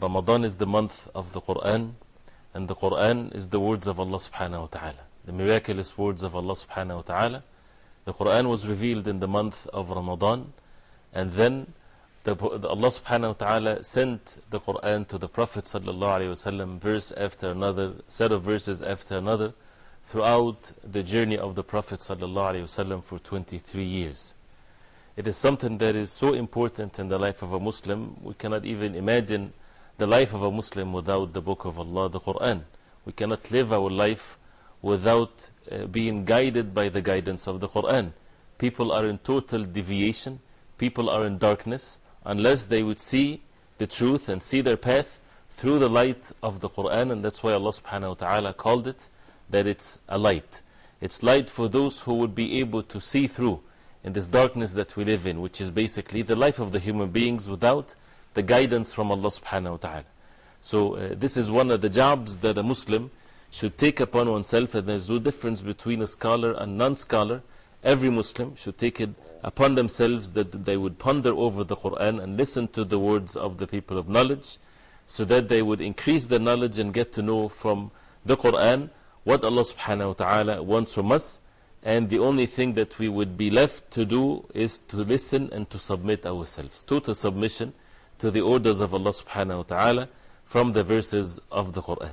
Ramadan is the month of the Quran and the Quran is the words of Allah subhanahu wa ta'ala. The miraculous words of Allah subhanahu wa ta'ala. The Quran was revealed in the month of Ramadan and then the, Allah subhanahu wa ta'ala sent the Quran to the Prophet sallallahu alayhi wasallam verse after another set of verses after another throughout the journey of the Prophet sallallahu alayhi wasallam for 23 years. It is something that is so important in the life of a Muslim. We cannot even imagine the life of a Muslim without the book of Allah, the Quran. We cannot live our life without uh, being guided by the guidance of the Quran. People are in total deviation, people are in darkness, unless they would see the truth and see their path through the light of the Quran, and that's why Allah subhanahu wa ta'ala called it that it's a light. It's light for those who would be able to see through in this darkness that we live in, which is basically the life of the human beings without the guidance from Allah subhanahu wa ta'ala. So, uh, this is one of the jobs that a Muslim should take upon oneself, and there's no difference between a scholar and non scholar. Every Muslim should take it upon themselves that they would ponder over the Quran and listen to the words of the people of knowledge, so that they would increase their knowledge and get to know from the Quran what Allah subhanahu wa ta'ala wants from us. And the only thing that we would be left to do is to listen and to submit ourselves. Total submission to the orders of Allah subhanahu wa ta'ala from the verses of the Quran.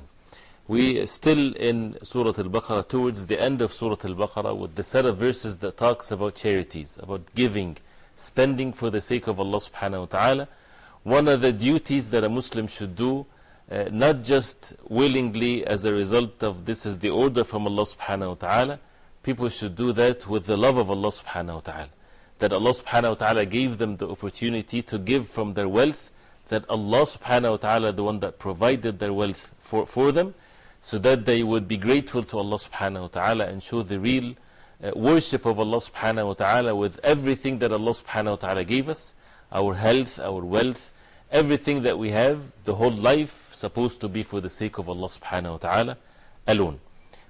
We still in Surah Al-Baqarah, towards the end of Surah Al-Baqarah, with the set of verses that talks about charities, about giving, spending for the sake of Allah subhanahu wa ta'ala. One of the duties that a Muslim should do, uh, not just willingly as a result of this is the order from Allah subhanahu wa ta'ala, people should do that with the love of Allah subhanahu wa ta'ala that Allah subhanahu wa ta'ala gave them the opportunity to give from their wealth, that Allah subhanahu wa ta'ala, the one that provided their wealth for, for them, so that they would be grateful to Allah subhanahu wa ta'ala and show the real uh, worship of Allah subhanahu wa ta'ala with everything that Allah subhanahu wa ta'ala gave us our health, our wealth, everything that we have, the whole life supposed to be for the sake of Allah subhanahu wa ta'ala alone.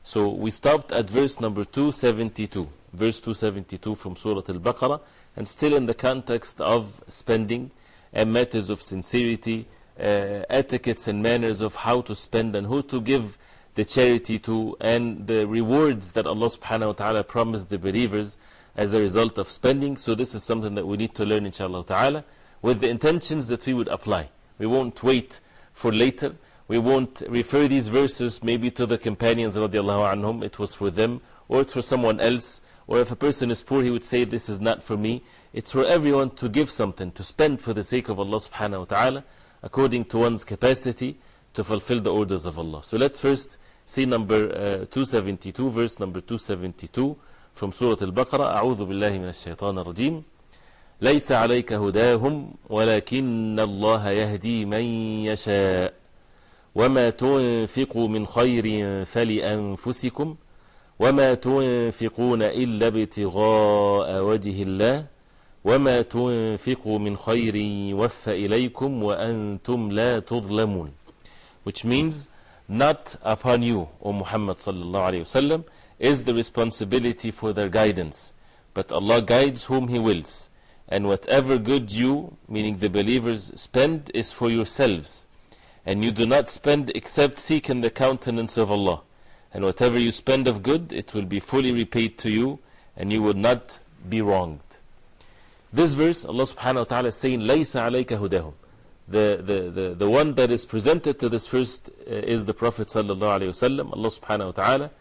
So we stopped at verse number 272 verse 272 from Surah Al Baqarah, and still in the context of spending and matters of sincerity, uh, etiquettes and manners of how to spend and who to give the charity to, and the rewards that Allah subhanahu wa ta'ala promised the believers as a result of spending. So, this is something that we need to learn, inshallah ta'ala, with the intentions that we would apply. We won't wait for later. We won't refer these verses maybe to the companions, anhum. It was for them, or it's for someone else. Or if a person is poor, he would say, This is not for me. It's for everyone to give something, to spend for the sake of Allah subhanahu wa ta'ala, according to one's capacity to fulfill the orders of Allah. So let's first see number uh, 272, verse number 272 from Surah Al Baqarah. أعوذ بالله من الشيطان الرجيم. ليس عليك هداهم ولكن الله يهدي من يشاء وما تنفقوا من خير فلأنفسكم وما تنفقون إلا ابتغاء وجه الله وما تنفقوا من خير يوفى إليكم وأنتم لا تظلمون which means not upon you O Muhammad sallallahu alayhi wasallam is the responsibility for their guidance but Allah guides whom He wills and whatever good you meaning the believers spend is for yourselves and you do not spend except seeking the countenance of Allah and whatever you spend of good, it will be fully repaid to you, and you will not be wronged. This verse, Allah subhanahu wa ta'ala is saying, لَيْسَ عَلَيْكَ هُدَاهُمْ the, the, the, the one that is presented to this first uh, is the Prophet sallallahu alayhi wasallam. Allah subhanahu wa ta'ala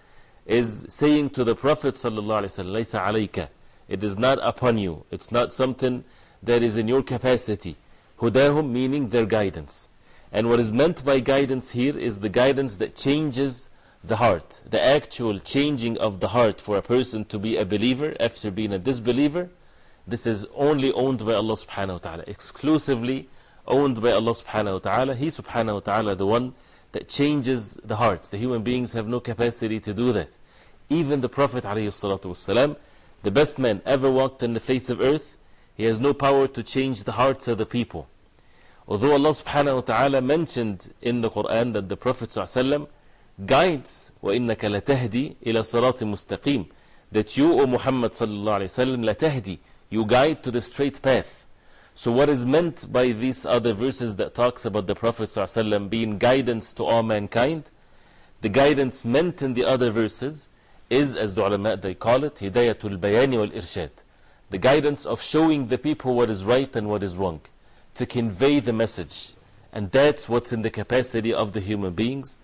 is saying to the Prophet sallallahu alayhi wasallam, لَيْسَ عَلَيْكَ It is not upon you. It's not something that is in your capacity. Hudahum meaning their guidance. And what is meant by guidance here is the guidance that changes the heart. The actual changing of the heart for a person to be a believer after being a disbeliever. This is only owned by Allah subhanahu wa ta'ala. Exclusively owned by Allah subhanahu wa ta'ala. He subhanahu wa ta'ala the one that changes the hearts. The human beings have no capacity to do that. Even the Prophet wasalam, the best man ever walked on the face of earth, he has no power to change the hearts of the people. Although Allah subhanahu wa ta'ala mentioned in the Quran that the Prophet sallallahu guides وَإِنَّكَ لَتَهْدِي إِلَى صِرَاطٍ مُسْتَقِيمٍ that you, O Muhammad sallallahu alayhi wa sallam, لَتَهْدِي you guide to the straight path. So what is meant by these other verses that talks about the Prophet ﷺ being guidance to all mankind? The guidance meant in the other verses is, as the ulama they call it, hidayatul bayani wal irshad. The guidance of showing the people what is right and what is wrong. To convey the message. And that's what's in the capacity of the human beings.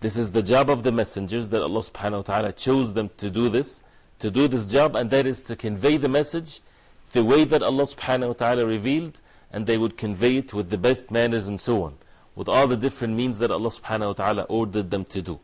This is the job of the messengers that Allah subhanahu wa ta'ala chose them to do this, to do this job, and that is to convey the message the way that Allah subhanahu wa ta'ala revealed, and they would convey it with the best manners and so on, with all the different means that Allah subhanahu wa ta'ala ordered them to do.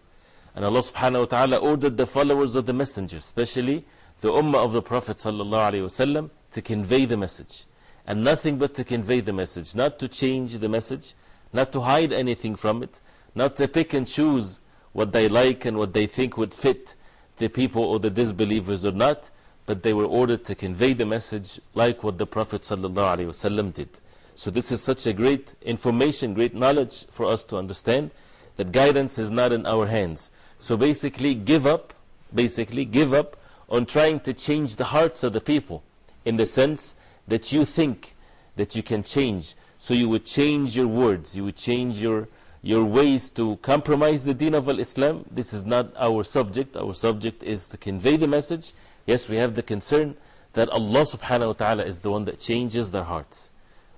And Allah subhanahu wa ta'ala ordered the followers of the messengers, especially the Ummah of the Prophet sallallahu alayhi wasallam, to convey the message. And nothing but to convey the message, not to change the message, not to hide anything from it, not to pick and choose what they like and what they think would fit the people or the disbelievers or not, but they were ordered to convey the message like what the Prophet ﷺ did. So, this is such a great information, great knowledge for us to understand that guidance is not in our hands. So, basically, give up, basically, give up on trying to change the hearts of the people in the sense that you think that you can change. So, you would change your words, you would change your, your ways to compromise the deen of Islam. This is not our subject. Our subject is to convey the message Yes, we have the concern that Allah subhanahu wa ta'ala is the one that changes their hearts.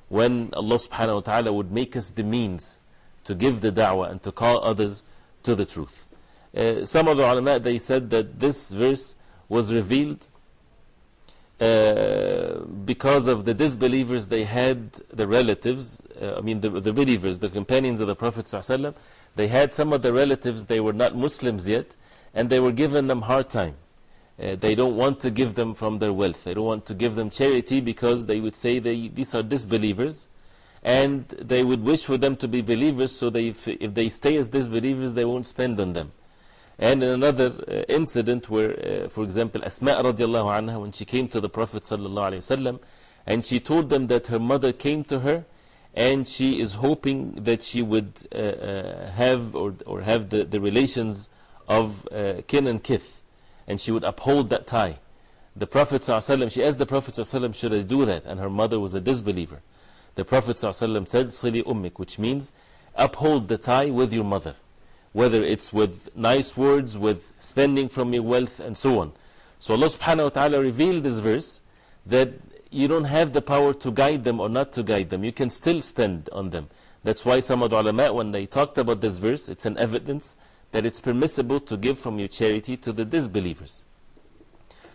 When Allah subhanahu wa ta'ala would make us the means to give the da'wah and to call others to the truth. Uh, some of the ulama, they said that this verse was revealed uh, because of the disbelievers, they had the relatives, uh, I mean the, the believers, the companions of the Prophet ﷺ, they had some of the relatives, they were not Muslims yet, and they were giving them hard time. Uh, they don't want to give them from their wealth. They don't want to give them charity because they would say they, these are disbelievers. And they would wish for them to be believers so they, if, if they stay as disbelievers, they won't spend on them. And in another uh, incident where, uh, for example, Asma radiallahu anha, when she came to the Prophet sallallahu alayhi wasallam, and she told them that her mother came to her and she is hoping that she would have or, or have the, the relations of kin and kith and she would uphold that tie. The Prophet ﷺ, she asked the Prophet ﷺ, should I do that? And her mother was a disbeliever. The Prophet ﷺ said, Sili ummik, which means uphold the tie with your mother. Whether it's with nice words, with spending from your wealth, and so on. So Allah subhanahu wa ta'ala revealed this verse that you don't have the power to guide them or not to guide them. You can still spend on them. That's why some of the ulama, when they talked about this verse, it's an evidence that it's permissible to give from your charity to the disbelievers.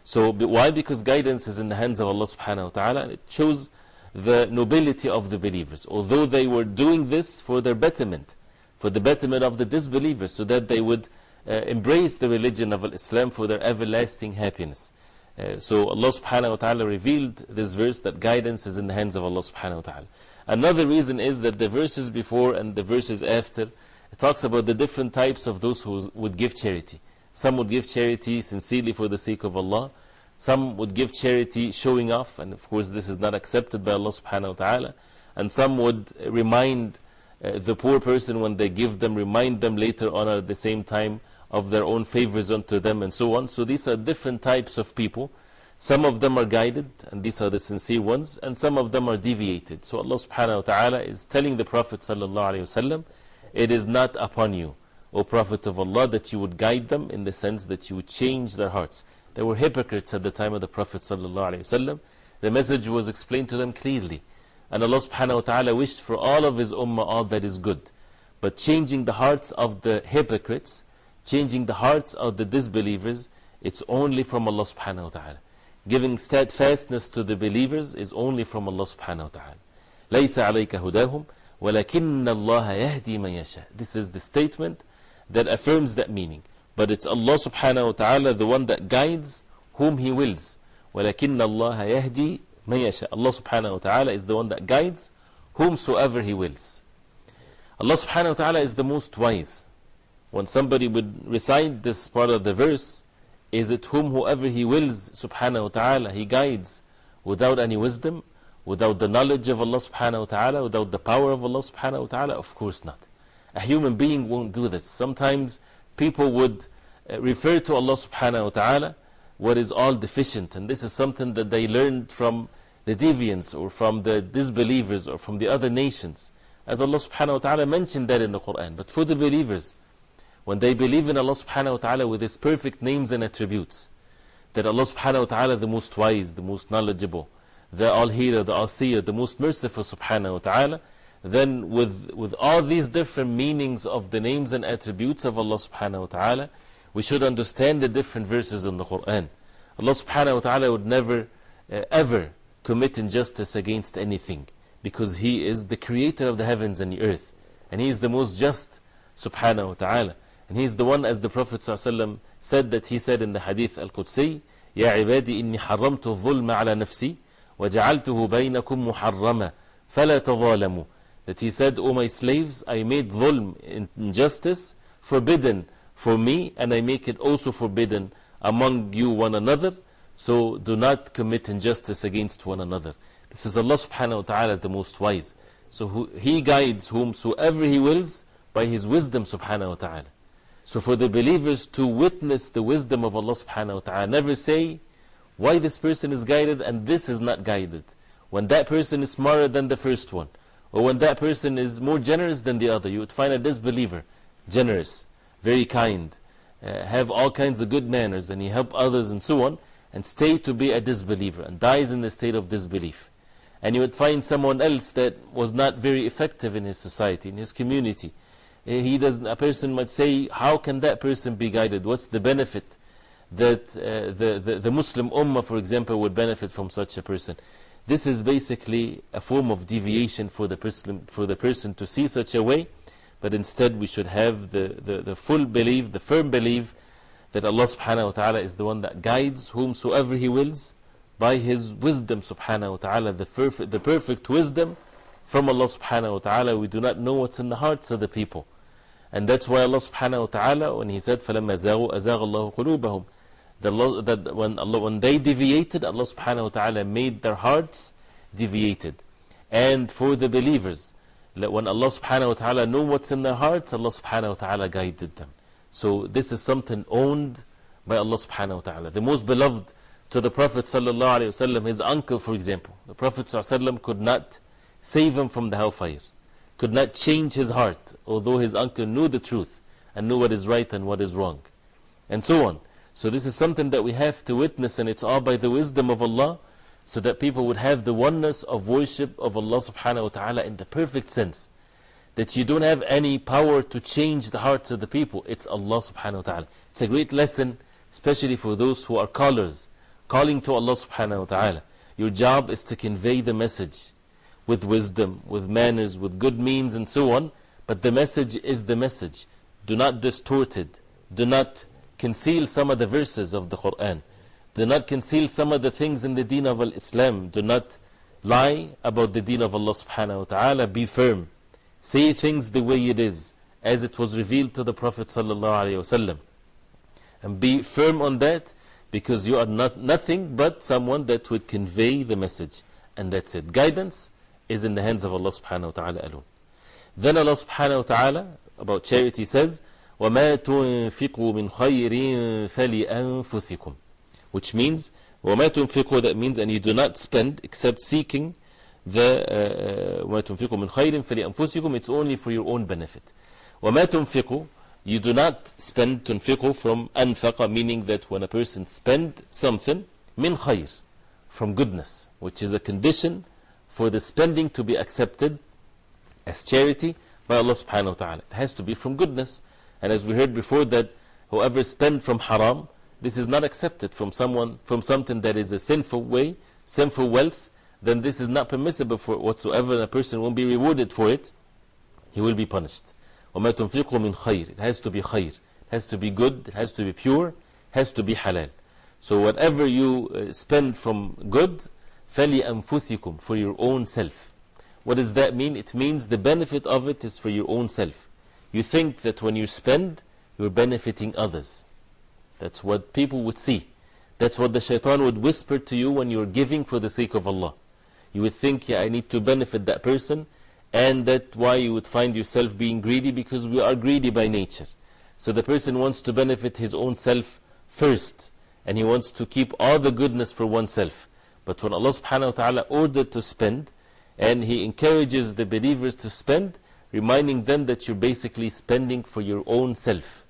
So, why? Because guidance is in the hands of Allah subhanahu wa ta'ala and it shows the nobility of the believers. Although they were doing this for their betterment, for the betterment of the disbelievers, so that they would uh, embrace the religion of Islam for their everlasting happiness. Uh, so, Allah subhanahu wa ta'ala revealed this verse that guidance is in the hands of Allah subhanahu wa ta'ala. Another reason is that the verses before and the verses after it talks about the different types of those who would give charity. Some would give charity sincerely for the sake of Allah. Some would give charity showing off, and of course, this is not accepted by Allah subhanahu wa ta'ala. And some would remind uh, the poor person when they give them, remind them later on at the same time of their own favors unto them, and so on. So, these are different types of people. Some of them are guided, and these are the sincere ones, and some of them are deviated. So, Allah subhanahu wa ta'ala is telling the Prophet sallallahu alayhi wa sallam it is not upon you, O Prophet of Allah, that you would guide them in the sense that you would change their hearts. They were hypocrites at the time of the Prophet. ﷺ. The message was explained to them clearly. And Allah subhanahu wa ta'ala wished for all of His ummah all that is good. But changing the hearts of the hypocrites, changing the hearts of the disbelievers, it's only from Allah subhanahu wa ta'ala. Giving steadfastness to the believers is only from Allah subhanahu wa ta'ala. ليس عليك هداهم ولكن الله يهدي من يشاء. This is the statement that affirms that meaning. But it's Allah subhanahu wa ta'ala, the one that guides whom He wills. ولكن الله يهدي Allah subhanahu wa ta'ala is the one that guides whomsoever He wills. Allah subhanahu wa ta'ala is the most wise. When somebody would recite this part of the verse, is it whom whoever He wills, subhanahu wa ta'ala, He guides without any wisdom, without the knowledge of Allah subhanahu wa ta'ala, without the power of Allah subhanahu wa ta'ala? Of course not. A human being won't do this. Sometimes people would uh, refer to Allah subhanahu wa ta'ala what is all deficient, and this is something that they learned from the deviants or from the disbelievers or from the other nations. As Allah subhanahu wa ta'ala mentioned that in the Quran. But for the believers, when they believe in Allah subhanahu wa ta'ala with His perfect names and attributes, that Allah subhanahu wa ta'ala the most wise, the most knowledgeable, the all hearer, the all seer, the most merciful subhanahu wa ta'ala, then with, with all these different meanings of the names and attributes of Allah subhanahu wa ta'ala, we should understand the different verses in the Quran. Allah subhanahu wa ta'ala would never uh, ever commit injustice against anything because He is the creator of the heavens and the earth. And He is the most just subhanahu wa ta'ala. And He is the one, as the Prophet ﷺ said, that He said in the Hadith Al Qudsi, يا عبادي إني حرمت الظلم على نفسي وجعلته بينكم محرما فلا تظالموا that he said, O my slaves, I made dhulm, injustice, forbidden for me, and I make it also forbidden among you one another. So do not commit injustice against one another. This is Allah subhanahu wa ta'ala, the most wise. So who, He guides whomsoever He wills by His wisdom subhanahu wa ta'ala. So for the believers to witness the wisdom of Allah subhanahu wa ta'ala, never say, why this person is guided and this is not guided. When that person is smarter than the first one. Or when that person is more generous than the other, you would find a disbeliever generous, very kind, uh, have all kinds of good manners, and he help others and so on, and stay to be a disbeliever and dies in the state of disbelief. And you would find someone else that was not very effective in his society, in his community. Uh, he doesn't, a person might say, How can that person be guided? What's the benefit that uh, the, the, the Muslim Ummah, for example, would benefit from such a person? This is basically a form of deviation for the person, for the person to see such a way, but instead we should have the, the, the full belief, the firm belief that Allah subhanahu wa ta'ala is the one that guides whomsoever He wills by His wisdom subhanahu wa ta'ala, the perfect, the perfect wisdom from Allah subhanahu wa ta'ala. We do not know what's in the hearts of the people. And that's why Allah subhanahu wa ta'ala, when He said, فَلَمَّا زَاغُوا أَزَاغَ اللَّهُ قُلُوبَهُم that, that when, Allah, when they deviated, Allah subhanahu wa ta'ala made their hearts deviated. And for the believers, when Allah subhanahu wa ta'ala knew what's in their hearts, Allah subhanahu wa ta'ala guided them. So this is something owned by Allah subhanahu wa ta'ala. The most beloved to the Prophet sallallahu alayhi wasallam, his uncle for example. The Prophet sallallahu could not save him from the hellfire, could not change his heart, although his uncle knew the truth and knew what is right and what is wrong. And so on. So this is something that we have to witness and it's all by the wisdom of Allah so that people would have the oneness of worship of Allah subhanahu wa ta'ala in the perfect sense. That you don't have any power to change the hearts of the people. It's Allah subhanahu wa ta'ala. It's a great lesson, especially for those who are callers, calling to Allah subhanahu wa ta'ala. Your job is to convey the message with wisdom, with manners, with good means and so on. But the message is the message. Do not distort it. Do not conceal some of the verses of the Quran. Do not conceal some of the things in the deen of Islam. Do not lie about the deen of Allah subhanahu wa ta'ala. Be firm. Say things the way it is, as it was revealed to the Prophet sallallahu alayhi wasallam. And be firm on that because you are not, nothing but someone that would convey the message. And that's it. Guidance is in the hands of Allah subhanahu wa ta'ala alone. Then Allah subhanahu wa ta'ala about charity says, وَمَا تُنْفِقُوا مِنْ خَيْرٍ فَلِأَنفُسِكُمْ Which means, وَمَا تُنْفِقُوا That means, and you do not spend except seeking the uh, وَمَا تُنْفِقُوا مِنْ خَيْرٍ فَلِأَنفُسِكُمْ It's only for your own benefit. وَمَا تُنْفِقُوا You do not spend تُنْفِقُوا from أنفق meaning that when a person spend something, min khayr, from goodness, which is a condition for the spending to be accepted as charity by Allah subhanahu wa ta'ala. It has to be from goodness. And as we heard before, that whoever spend from haram, this is not accepted from someone, from something that is a sinful way, sinful wealth, then this is not permissible for whatsoever, and a person won't be rewarded for it, he will be punished. وَمَا تُنْفِقُوا مِنْ خَيْرٍ It has to be khayr, it has to be good, it has to be pure, it has to be halal. So whatever you uh, spend from good, فَلِأَنفُسِكُمْ For your own self. What does that mean? It means the benefit of it is for your own self. You think that when you spend, you're benefiting others. That's what people would see. That's what the shaitan would whisper to you when you're giving for the sake of Allah. You would think, yeah, I need to benefit that person, and that's why you would find yourself being greedy because we are greedy by nature. So the person wants to benefit his own self first, and he wants to keep all the goodness for oneself. But when Allah subhanahu wa ta'ala ordered to spend, and He encourages the believers to spend, reminding them that you're basically spending for your own self.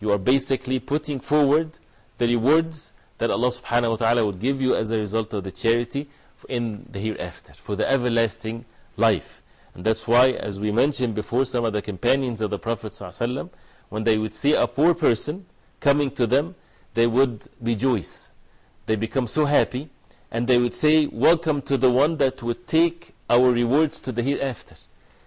You are basically putting forward the rewards that Allah subhanahu wa ta'ala would give you as a result of the charity in the hereafter, for the everlasting life. And that's why, as we mentioned before, some of the companions of the Prophet ﷺ, when they would see a poor person coming to them, they would rejoice. They become so happy, and they would say, Welcome to the one that would take our rewards to the hereafter.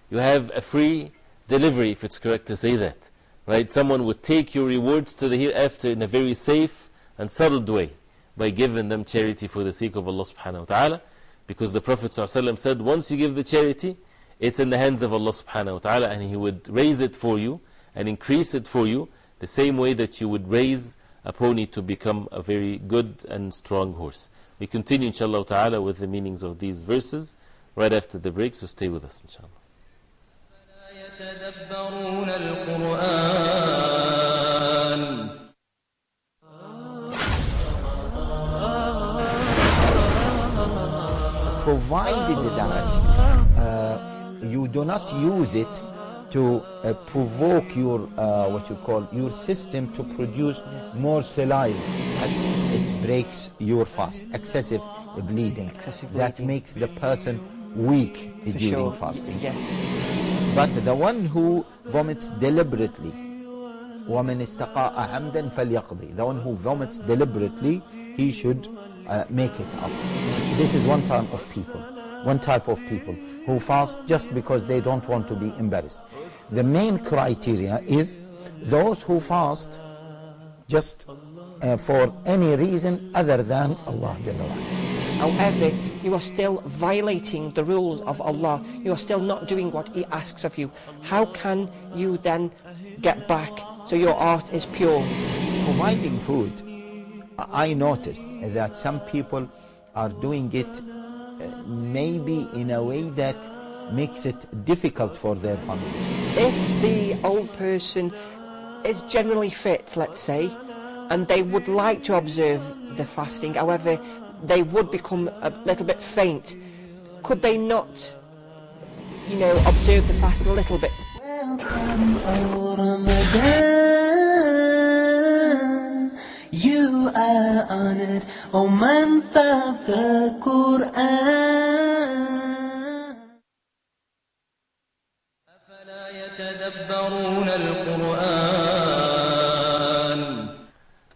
You have a free delivery, if it's correct to say that. Right? Someone would take your rewards to the hereafter in a very safe and settled way by giving them charity for the sake of Allah subhanahu wa ta'ala. Because the Prophet ﷺ said, once you give the charity, it's in the hands of Allah subhanahu wa ta'ala, and He would raise it for you and increase it for you the same way that you would raise a pony to become a very good and strong horse. We continue, inshallah ta'ala, with the meanings of these verses right after the break, so stay with us, inshallah. يتدبرون القرآن provided that uh, you do not use it to uh, provoke your uh, what you call your system to produce more saliva it breaks your fast excessive bleeding Excessive that bleeding. makes the person weak For during sure. fasting Yes. but the one who vomits deliberately ومن استقاء عمدا فليقضي the one who vomits deliberately he should uh, make it up this is one type of people one type of people who fast just because they don't want to be embarrassed the main criteria is those who fast just uh, for any reason other than Allah Jalla wa ala. you are still violating the rules of Allah. You are still not doing what He asks of you. How can you then get back so your art is pure? providing food, I noticed that some people are doing it uh, maybe in a way that makes it difficult for their family. If the old person is generally fit, let's say, and they would like to observe the fasting, however, they would become a little bit faint, could they not, you know, observe the fast a little bit? Welcome, O Ramadan. You are honored, O month of the Quran. أفلا يتدبرون القرآن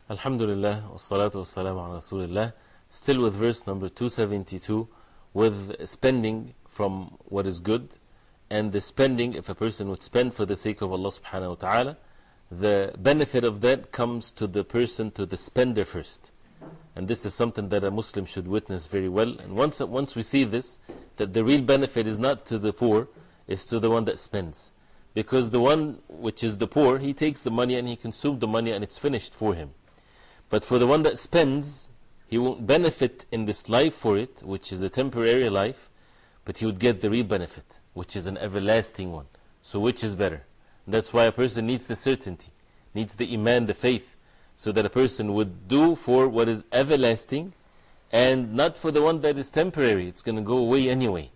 Alhamdulillah, wassalatu wassalamu ala Rasulillah. Still with verse number 272, with spending from what is good, and the spending, if a person would spend for the sake of Allah subhanahu wa ta'ala, the benefit of that comes to the person, to the spender first. And this is something that a Muslim should witness very well. And once, once we see this, that the real benefit is not to the poor, it's to the one that spends. Because the one which is the poor, he takes the money and he consumes the money and it's finished for him. But for the one that spends, he won't benefit in this life for it, which is a temporary life, but he would get the real benefit, which is an everlasting one. So, which is better? That's why a person needs the certainty, needs the Iman, the faith, so that a person would do for what is everlasting and not for the one that is temporary. It's going to go away anyway.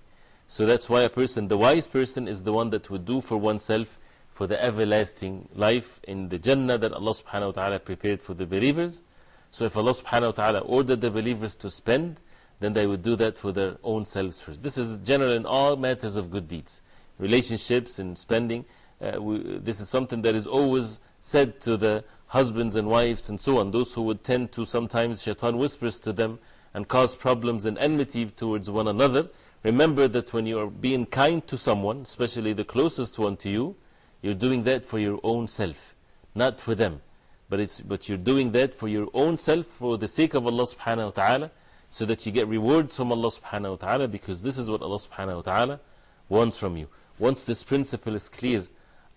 So that's why a person, the wise person, is the one that would do for oneself for the everlasting life in the Jannah that Allah subhanahu wa ta'ala prepared for the believers. So if Allah subhanahu wa ta'ala ordered the believers to spend, then they would do that for their own selves first. This is general in all matters of good deeds, relationships and spending. Uh, we, this is something that is always said to the husbands and wives and so on. Those who would tend to sometimes, shaitan whispers to them and cause problems and enmity towards one another. Remember that when you are being kind to someone, especially the closest one to you, you're doing that for your own self, not for them. But, it's, but you're doing that for your own self, for the sake of Allah subhanahu wa ta'ala, so that you get rewards from Allah subhanahu wa ta'ala, because this is what Allah subhanahu wa ta'ala wants from you. Once this principle is clear,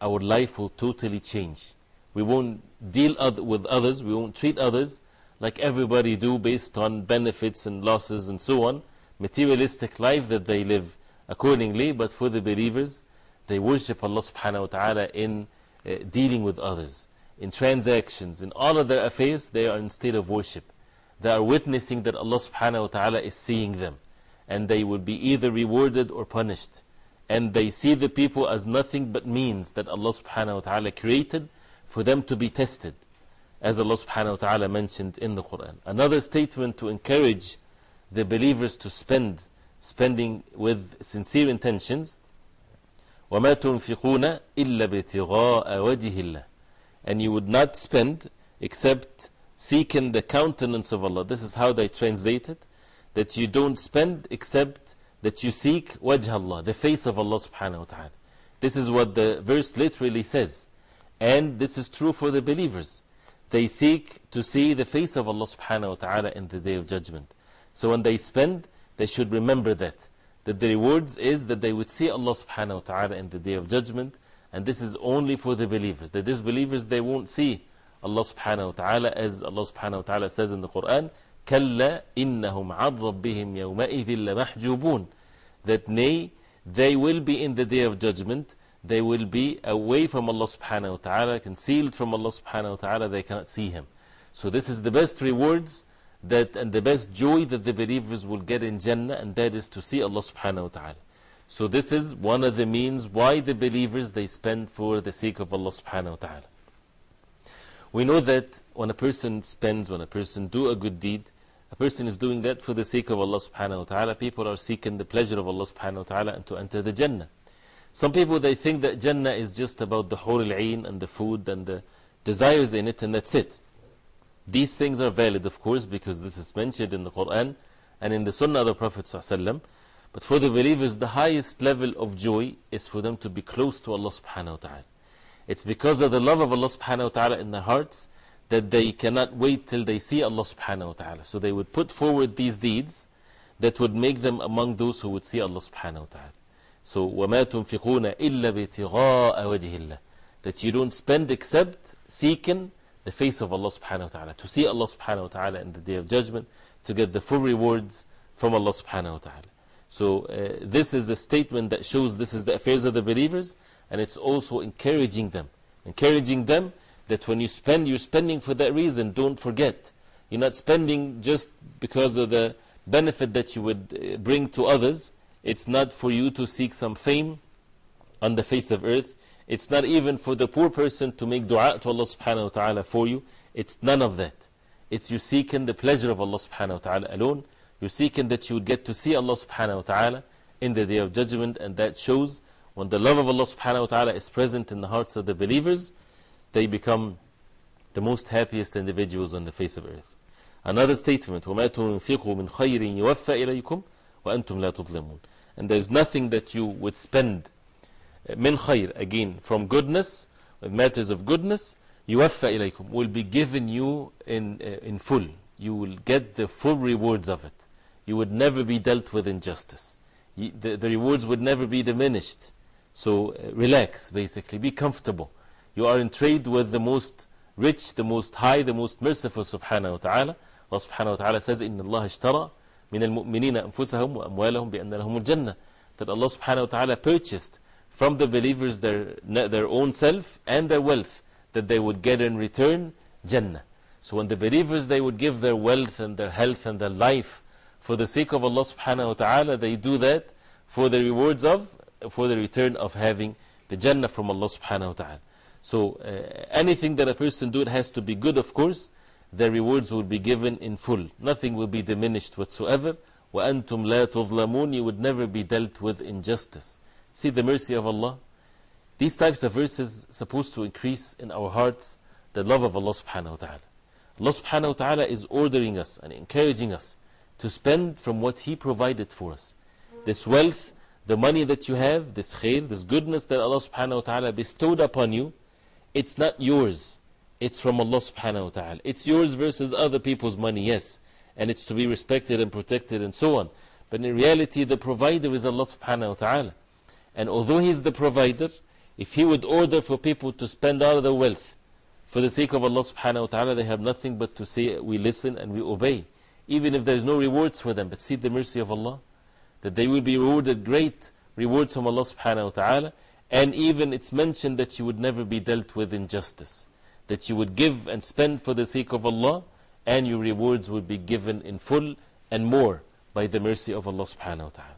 our life will totally change. We won't deal with others, we won't treat others like everybody do based on benefits and losses and so on. Materialistic life that they live accordingly, but for the believers, they worship Allah subhanahu wa ta'ala in uh, dealing with others, in transactions, in all of their affairs, they are in state of worship. They are witnessing that Allah subhanahu wa ta'ala is seeing them, and they will be either rewarded or punished. And they see the people as nothing but means that Allah subhanahu wa ta'ala created for them to be tested, as Allah subhanahu wa ta'ala mentioned in the Quran. Another statement to encourage the believers to spend, spending with sincere intentions. وَمَا تُنْفِقُونَ إِلَّا بِتِغَاءَ وَجِهِ اللَّهِ and you would not spend except seeking the countenance of Allah. This is how they translate it. That you don't spend except that you seek wajh Allah, the face of Allah subhanahu wa ta'ala. This is what the verse literally says. And this is true for the believers. They seek to see the face of Allah subhanahu wa ta'ala in the day of judgment. So when they spend, they should remember that. That the rewards is that they would see Allah subhanahu wa ta'ala in the day of judgment. And this is only for the believers. The disbelievers, they won't see Allah subhanahu wa ta'ala as Allah subhanahu wa ta'ala says in the Quran. كَلَّا إِنَّهُمْ عَنْ رَبِّهِمْ يَوْمَئِذٍ لَمَحْجُوبُونَ That nay, they will be in the day of judgment. They will be away from Allah subhanahu wa ta'ala, concealed from Allah subhanahu wa ta'ala. They cannot see Him. So this is the best rewards that, and the best joy that the believers will get in Jannah, and that is to see Allah subhanahu wa ta'ala. So this is one of the means why the believers they spend for the sake of Allah subhanahu wa ta'ala. We know that when a person spends, when a person do a good deed, a person is doing that for the sake of Allah subhanahu wa ta'ala. People are seeking the pleasure of Allah subhanahu wa ta'ala and to enter the Jannah. Some people they think that Jannah is just about the Hur al and the food and the desires in it and that's it. These things are valid of course because this is mentioned in the Quran and in the Sunnah of the Prophet ﷺ. But for the believers the highest level of joy is for them to be close to Allah subhanahu wa ta'ala. It's because of the love of Allah subhanahu wa ta'ala in their hearts that they cannot wait till they see Allah subhanahu wa ta'ala. So they would put forward these deeds that would make them among those who would see Allah subhanahu wa ta'ala. So, وَمَا تُنْفِقُونَ إِلَّا بِتِغَاءَ وَجْهِ اللَّهِ That you don't spend except seeking the face of Allah subhanahu wa ta'ala. To see Allah subhanahu wa ta'ala in the day of judgment, to get the full rewards from Allah subhanahu wa ta'ala. So, uh, this is a statement that shows this is the affairs of the believers, and it's also encouraging them. Encouraging them that when you spend, you're spending for that reason. Don't forget. You're not spending just because of the benefit that you would uh, bring to others. It's not for you to seek some fame on the face of earth. It's not even for the poor person to make dua to Allah subhanahu wa ta'ala for you. It's none of that. It's you seeking the pleasure of Allah subhanahu wa ta'ala alone. You're seeking that you would get to see Allah subhanahu wa ta'ala in the day of judgment, and that shows when the love of Allah subhanahu wa ta'ala is present in the hearts of the believers, they become the most happiest individuals on the face of earth. Another statement, وَمَا تُنْفِقُوا مِنْ خَيْرٍ يُوَفَّ إِلَيْكُمْ وَأَنْتُمْ لَا تُظْلِمُونَ And there's nothing that you would spend min khayr, again, from goodness, with matters of goodness, يُوَفَّ إِلَيْكُمْ will be given you in, uh, in full. You will get the full rewards of it. You would never be dealt with injustice. You, the, the rewards would never be diminished. So uh, relax, basically. Be comfortable. You are in trade with the most rich, the most high, the most merciful subhanahu wa ta'ala. Allah subhanahu wa ta'ala says, إِنَّ اللَّهَ اشْتَرَى مِنَ الْمُؤْمِنِينَ أَنفُسَهُمْ وَأَمْوَالَهُمْ بِأَنَّ لَهُمُ الْجَنَّةِ That Allah subhanahu wa ta'ala purchased from the believers their, their own self and their wealth, that they would get in return Jannah. So when the believers, they would give their wealth and their health and their life for the sake of Allah subhanahu wa ta'ala, they do that for the rewards of, for the return of having the Jannah from Allah subhanahu wa ta'ala. So uh, anything that a person do, it has to be good, of course. The rewards will be given in full. Nothing will be diminished whatsoever. وَأَنْتُمْ لَا تُظْلَمُونَ You would never be dealt with injustice. See the mercy of Allah. These types of verses supposed to increase in our hearts the love of Allah subhanahu wa ta'ala. Allah subhanahu wa ta'ala is ordering us and encouraging us to spend from what He provided for us. This wealth, the money that you have, this khair, this goodness that Allah subhanahu wa ta'ala bestowed upon you, it's not yours. It's from Allah subhanahu wa ta'ala. It's yours versus other people's money, yes. And it's to be respected and protected and so on. But in reality, the provider is Allah subhanahu wa ta'ala. And although He is the provider, if He would order for people to spend all of their wealth for the sake of Allah subhanahu wa ta'ala, they have nothing but to say, we listen and we obey. Even if there's no rewards for them. But see the mercy of Allah. That they will be rewarded great rewards from Allah subhanahu wa ta'ala. And even it's mentioned that you would never be dealt with injustice. That you would give and spend for the sake of Allah, and your rewards would be given in full and more by the mercy of Allah subhanahu wa ta'ala.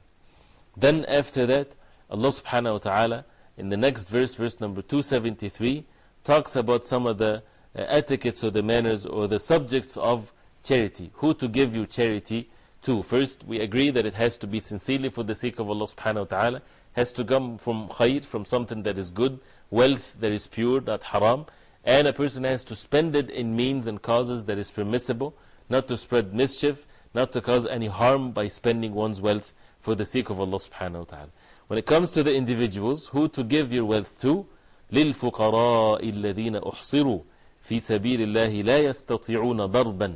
Then after that, Allah subhanahu wa ta'ala, in the next verse, verse number 273, talks about some of the uh, etiquettes or the manners or the subjects of charity. Who to give your charity to. First, we agree that it has to be sincerely for the sake of Allah subhanahu wa ta'ala. Has to come from khair, from something that is good, wealth that is pure, not haram. And a person has to spend it in means and causes that is permissible, not to spread mischief, not to cause any harm by spending one's wealth for the sake of Allah subhanahu wa ta'ala. When it comes to the individuals, who to give your wealth to, للفقراء الذين أحصروا في سبيل الله لا يستطيعون ضربا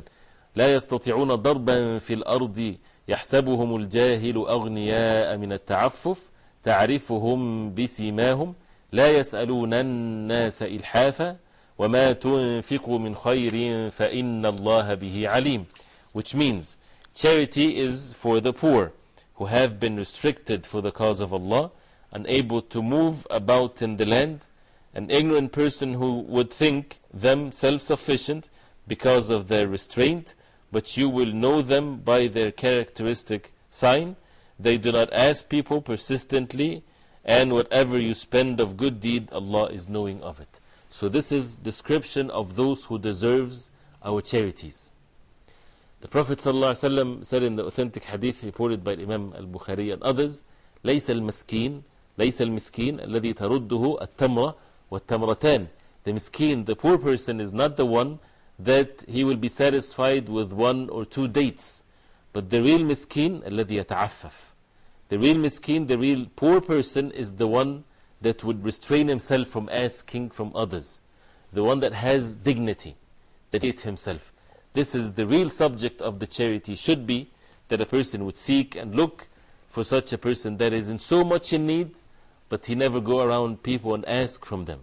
لا يستطيعون ضربا في الأرض يحسبهم الجاهل أغنياء من التعفف تعرفهم بسيماهم لا يسألون الناس إلحافا وما تنفقوا من خير فإن الله به عليم which means charity is for the poor who have been restricted for the cause of Allah unable to move about in the land an ignorant person who would think them self-sufficient because of their restraint but you will know them by their characteristic sign they do not ask people persistently and whatever you spend of good deed Allah is knowing of it so this is description of those who deserves our charities. The Prophet ﷺ said in the authentic hadith reported by Imam al-Bukhari and others, ليس المسكين ليس المسكين الذي ترده التمرة والتمرتان. The miskin, the poor person is not the one that he will be satisfied with one or two dates. But the real miskin, الذي يتعفف. The real miskin, the real poor person is the one that would restrain himself from asking from others. The one that has dignity, that it himself. This is the real subject of the charity, should be that a person would seek and look for such a person that is in so much in need, but he never go around people and ask from them.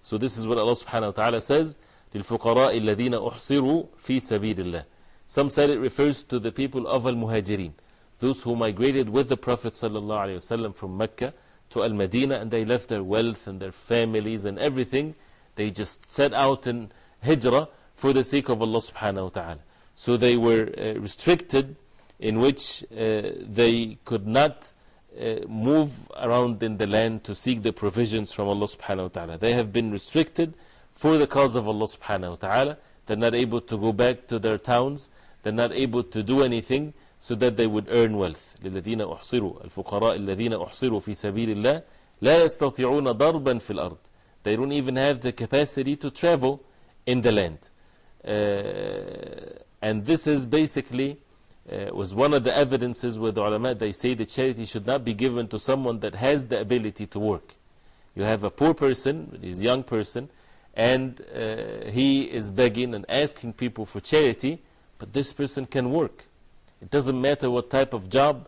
So this is what Allah subhanahu wa ta'ala says, لِلْفُقَرَاءِ الَّذِينَ أُحْصِرُوا فِي سَبِيلِ اللَّهِ Some said it refers to the people of Al-Muhajirin, those who migrated with the Prophet wasallam from Mecca to Al Medina and they left their wealth and their families and everything. They just set out in hijrah for the sake of Allah subhanahu wa ta'ala. So they were uh, restricted in which uh, they could not uh, move around in the land to seek the provisions from Allah subhanahu wa ta'ala. They have been restricted for the cause of Allah subhanahu wa ta'ala. They're not able to go back to their towns. They're not able to do anything so that they would earn wealth. للذين أحصروا الفقراء الذين أحصروا في سبيل الله لا يستطيعون ضربا في الأرض. They don't even have the capacity to travel in the land. Uh, and this is basically uh, was one of the evidences with the ulama. They say the charity should not be given to someone that has the ability to work. You have a poor person, he's a young person, and uh, he is begging and asking people for charity, but this person can work. It doesn't matter what type of job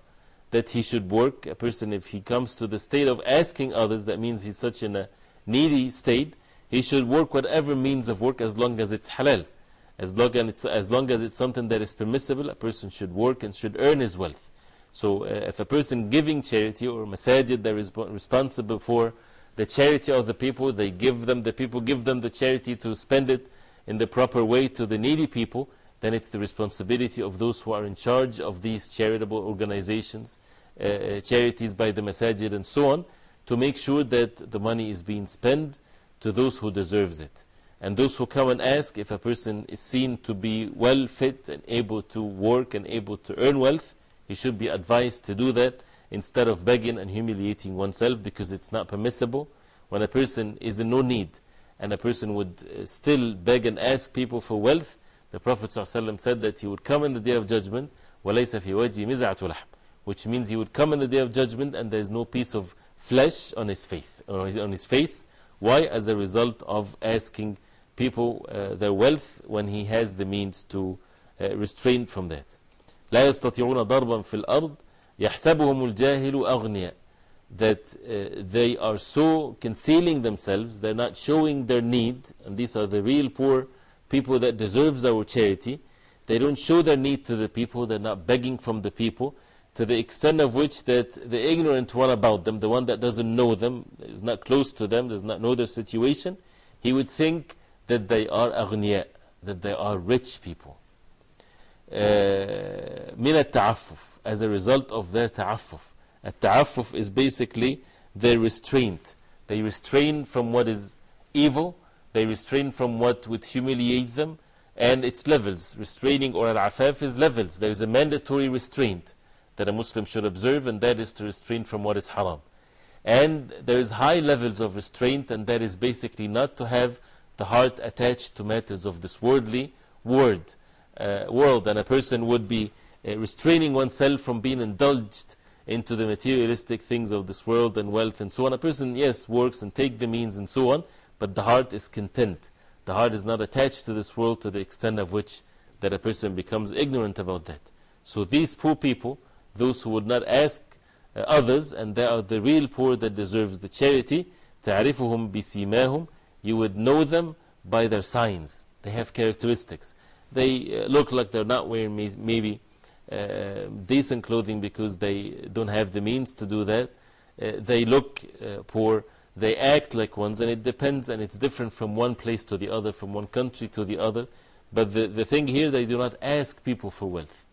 that he should work. A person, if he comes to the state of asking others, that means he's such in a needy state, he should work whatever means of work as long as it's halal. As long as it's, as long as it's something that is permissible, a person should work and should earn his wealth. So, uh, if a person giving charity or masajid that is responsible for the charity of the people, they give them, the people give them the charity to spend it in the proper way to the needy people, then it's the responsibility of those who are in charge of these charitable organizations, uh, uh, charities by the masajid and so on, to make sure that the money is being spent to those who deserves it. And those who come and ask if a person is seen to be well fit and able to work and able to earn wealth, he he should be advised to do that instead of begging and humiliating oneself because it's not permissible. When a person is in no need and a person would uh, still beg and ask people for wealth, the Prophet ﷺ said that he would come in the day of judgment, وَلَيْسَ فِي وَجْهِ مِزْعَةُ لَحْمٍ which means he would come in the day of judgment and there is no piece of flesh on his, faith, or his, on his face. Why? As a result of asking people uh, their wealth when he has the means to uh, restrain from that. لا يستطيعون ضربا في الأرض يحسبهم الجاهل أغنياء that uh, they are so concealing themselves, they're not showing their need, and these are the real poor people that deserves our charity. They don't show their need to the people, they're not begging from the people, to the extent of which that the ignorant one about them, the one that doesn't know them, is not close to them, does not know their situation, he would think that they are aghniya, that they are rich people. من التعفف as a result of their ta'affuf. التعفف is basically their restraint. They restrain from what is evil, they restrain from what would humiliate them, and its levels. Restraining or al-afaf is levels. There is a mandatory restraint that a Muslim should observe, and that is to restrain from what is haram. And there is high levels of restraint, and that is basically not to have the heart attached to matters of this worldly world, uh, world. And a person would be uh, restraining oneself from being indulged into the materialistic things of this world and wealth and so on. A person, yes, works and take the means and so on, but the heart is content. The heart is not attached to this world to the extent of which that a person becomes ignorant about that. So these poor people, those who would not ask uh, others, and they are the real poor that deserves the charity, تعرفهم بسيماهم, you would know them by their signs. They have characteristics. They uh, look like they're not wearing maybe uh, decent clothing because they don't have the means to do that. Uh, they look poor, they act like ones, and it depends and it's different from one place to the other, from one country to the other. But the, the thing here, they do not ask people for wealth.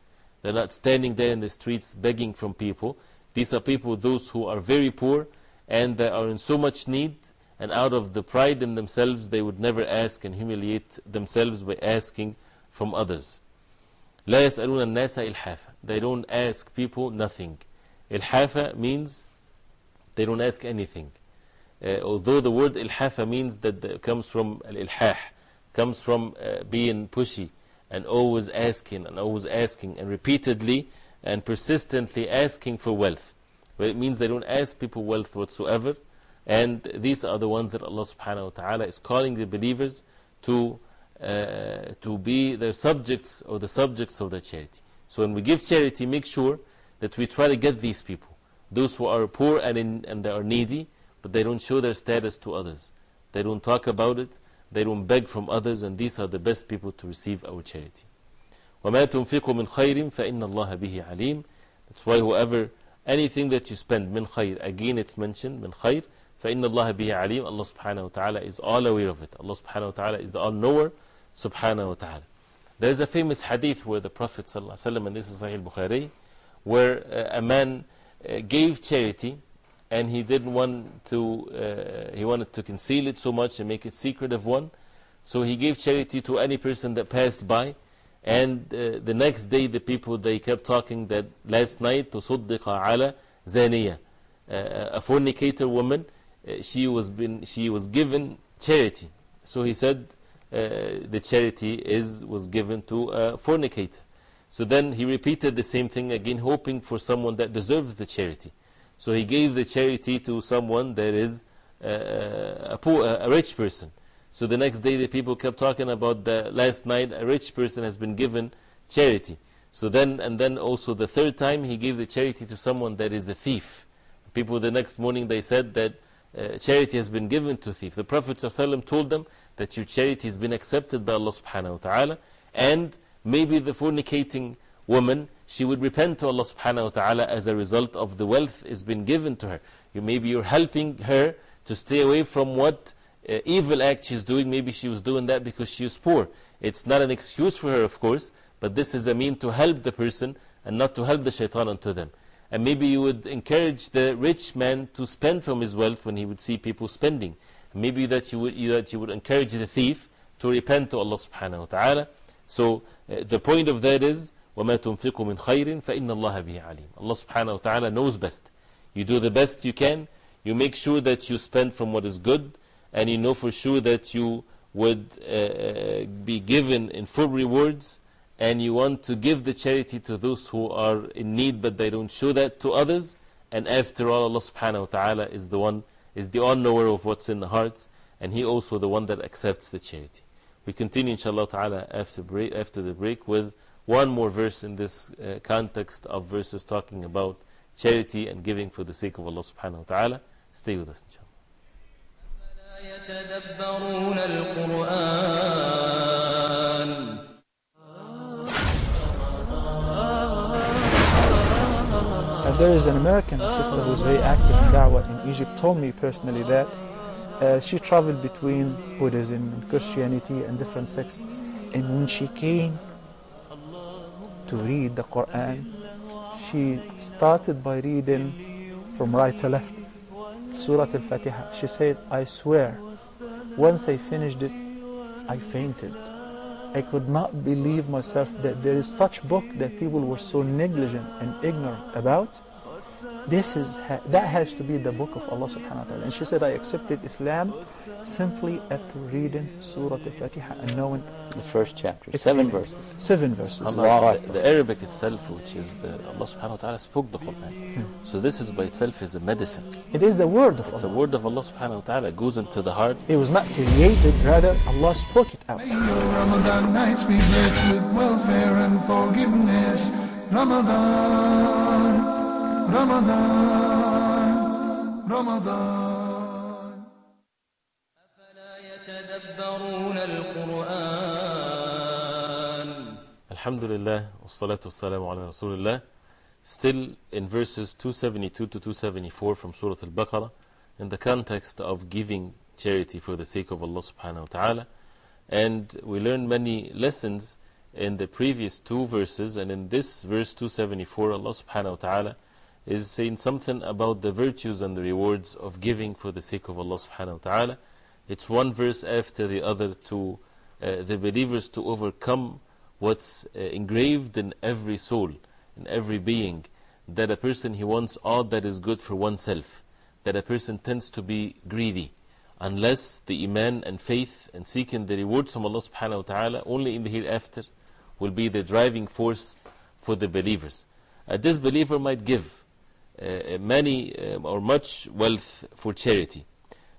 They're not standing there in the streets begging from people. These are people, those who are very poor and they are in so much need, and out of the pride in themselves, they would never ask and humiliate themselves by asking from others. لا يسألون الناس إلحافا They don't ask people nothing. إلحافا means they don't ask anything. Uh, although the word إلحافا means that it comes from الإلحاح, comes from uh, being pushy and always asking and always asking and repeatedly and persistently asking for wealth. Well, it means they don't ask people wealth whatsoever. And these are the ones that Allah subhanahu wa ta'ala is calling the believers to, uh, to be their subjects or the subjects of their charity. So when we give charity, make sure that we try to get these people. Those who are poor and, in, and they are needy, but they don't show their status to others. They don't talk about it. They don't beg from others, and these are the best people to receive our charity. وَمَا تُنْفِقُوا مِنْ خَيْرٍ فَإِنَّ اللَّهَ بِهِ عَلِيمٌ That's why whoever, anything that you spend, min khayr, again it's mentioned, min khayr, فَإِنَّ اللَّهَ بِهِ عَلِيمٌ Allah subhanahu wa ta'ala is all aware of it. Allah subhanahu wa ta'ala is the all-knower, subhanahu wa ta'ala. There is a famous hadith where the Prophet ﷺ, and this is Sahih Bukhari, where uh, a man uh, gave charity and he didn't want to,、uh, he wanted to conceal it so much and make it secret of one. So he gave charity to any person that passed by. And uh, the next day, the people they kept talking that last night, to Suddiqa ala Zaniya, a fornicator woman, she, was been, she was given charity. So he said, the charity is, was given to a fornicator. So then he repeated the same thing again, hoping for someone that deserves the charity. So he gave the charity to someone that is uh, a, poor, a rich person. So the next day the people kept talking about the last night a rich person has been given charity. So then, and then also the third time he gave the charity to someone that is a thief. People the next morning they said that uh, charity has been given to thief. The Prophet ﷺ told them that your charity has been accepted by Allah subhanahu wa ta'ala and maybe the fornicating woman she would repent to Allah subhanahu wa ta'ala as a result of the wealth is been given to her. You, maybe you're helping her to stay away from what uh, evil act she's doing. Maybe she was doing that because she was poor. It's not an excuse for her, of course, but this is a mean to help the person and not to help the shaitan unto them. And maybe you would encourage the rich man to spend from his wealth when he would see people spending. Maybe that you would, that you would encourage the thief to repent to Allah subhanahu wa ta'ala. So uh, the point of that is وَمَا تُنْفِقُ مِنْ خَيْرٍ فَإِنَّ اللَّهَ بِهِ عَلِيمٌ Allah subhanahu wa ta'ala knows best. You do the best you can, you make sure that you spend from what is good, and you know for sure that you would uh, uh, be given in full rewards, and you want to give the charity to those who are in need but they don't show that to others. And after all, Allah subhanahu wa ta'ala is the one, is the all knower of what's in the hearts, and He also the one that accepts the charity. We continue, inshallah ta'ala, after, break, after the break with one more verse in this uh, context of verses talking about charity and giving for the sake of Allah subhanahu wa ta'ala. Stay with us, inshallah. يتدبرون القرآن there is an American sister who's very active in Da'wah in Egypt, told me personally that uh, she traveled between Buddhism and Christianity and different sects. And when she came to read the Quran, she started by reading from right to left, Surah Al Fatiha. She said, I swear, once I finished it, I fainted. I could not believe myself that there is such book that people were so negligent and ignorant about. This is ha- that has to be the book of Allah subhanahu wa ta'ala. And she said, I accepted Islam simply after reading Surah Al-Fatiha and knowing The first chapter, seven really- verses. seven verses. Allah, the, the Arabic itself, which is the Allah subhanahu wa ta'ala spoke the Quran. Hmm. So this is by itself is a medicine. It is a word of It's a word of Allah subhanahu wa ta'ala. It goes into the heart. It was not created, rather Allah spoke it out. May your Ramadan nights be blessed with welfare and forgiveness. Ramadan, Ramadan, Ramadan. أفلا يتدبرون القرآن Alhamdulillah, wassalatu wassalamu ala Rasulullah. Still in verses 272 to 274 from Surah Al Baqarah, in the context of giving charity for the sake of Allah subhanahu wa ta'ala. And we learned many lessons in the previous two verses, and in this verse 274, Allah subhanahu wa ta'ala is saying something about the virtues and the rewards of giving for the sake of Allah subhanahu wa ta'ala. It's one verse after the other to uh, the believers to overcome what's uh, engraved in every soul, in every being, that a person he wants all that is good for oneself, that a person tends to be greedy, unless the iman and faith and seeking the rewards from Allah subhanahu wa ta'ala only in the hereafter will be the driving force for the believers. A disbeliever might give uh, many um, or much wealth for charity.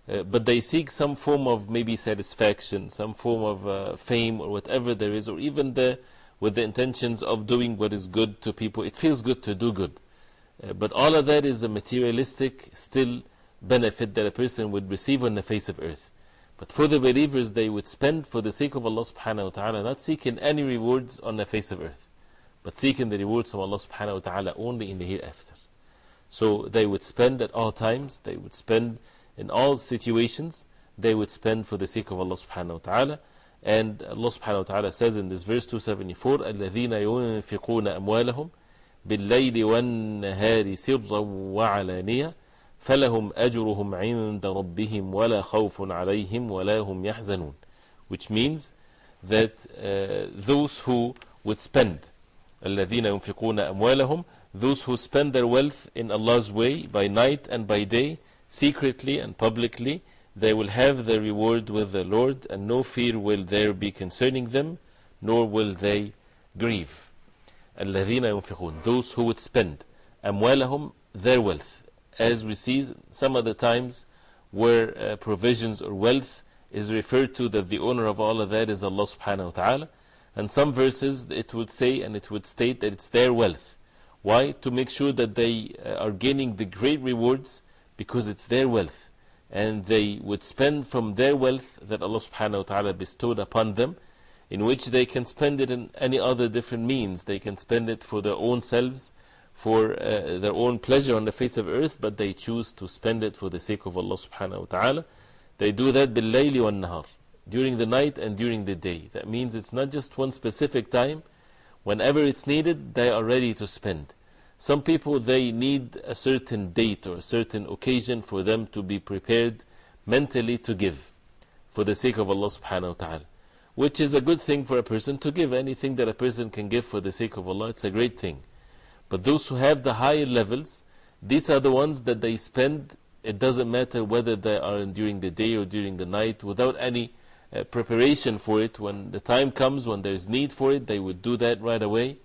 Uh, but they seek some form of maybe satisfaction, some form of uh, fame or whatever there is, or even the, with the intentions of doing what is good to people. It feels good to do good. Uh, but all of that is a materialistic, still benefit that a person would receive on the face of earth. But for the believers, they would spend for the sake of Allah subhanahu wa ta'ala, not seeking any rewards on the face of earth, but seeking the rewards from Allah subhanahu wa ta'ala only in the hereafter. So they would spend at all times, they would spend in all situations, they would spend for the sake of Allah subhanahu wa ta'ala. And Allah subhanahu wa ta'ala says in this verse 274, الَّذِينَ يُنْفِقُونَ أَمْوَالَهُم بِاللَّيْلِ وَالنَّهَارِ سِرًّا وَعَلَانِيَةً فَلَهُمْ أَجْرُهُمْ عِندَ رَبِّهِمْ وَلَا خَوْفٌ عَلَيْهِمْ وَلَا هُمْ يَحْزَنُونَ Which means that uh, those who would spend الَّذِينَ يُنْفِقُونَ أَمْوَالَهُم Those who spend their wealth in Allah's way by night and by day, secretly and publicly, they will have their reward with the Lord, and no fear will there be concerning them, nor will they grieve. الَّذِينَ يُنْفِقُونَ Those who would spend أَمْوَالَهُم Their wealth. As we see some of the times where uh, provisions or wealth is referred to that the owner of all of that is Allah subhanahu wa ta'ala. And some verses it would say and it would state that it's their wealth. Why? To make sure that they uh, are gaining the great rewards because it's their wealth. And they would spend from their wealth that Allah subhanahu wa ta'ala bestowed upon them, in which they can spend it in any other different means. They can spend it for their own selves, for uh, their own pleasure on the face of earth, but they choose to spend it for the sake of Allah subhanahu wa ta'ala. They do that bil layli wal nahar, during the night and during the day. That means it's not just one specific time. Whenever it's needed, they are ready to spend. Some people, they need a certain date or a certain occasion for them to be prepared mentally to give for the sake of Allah subhanahu wa ta'ala. which is a good thing for a person to give. Anything that a person can give for the sake of Allah, it's a great thing. But those who have the higher levels, these are the ones that they spend. It doesn't matter whether they are during the day or during the night, without any preparation for it. When the time comes, when there is need for it, they would do that right away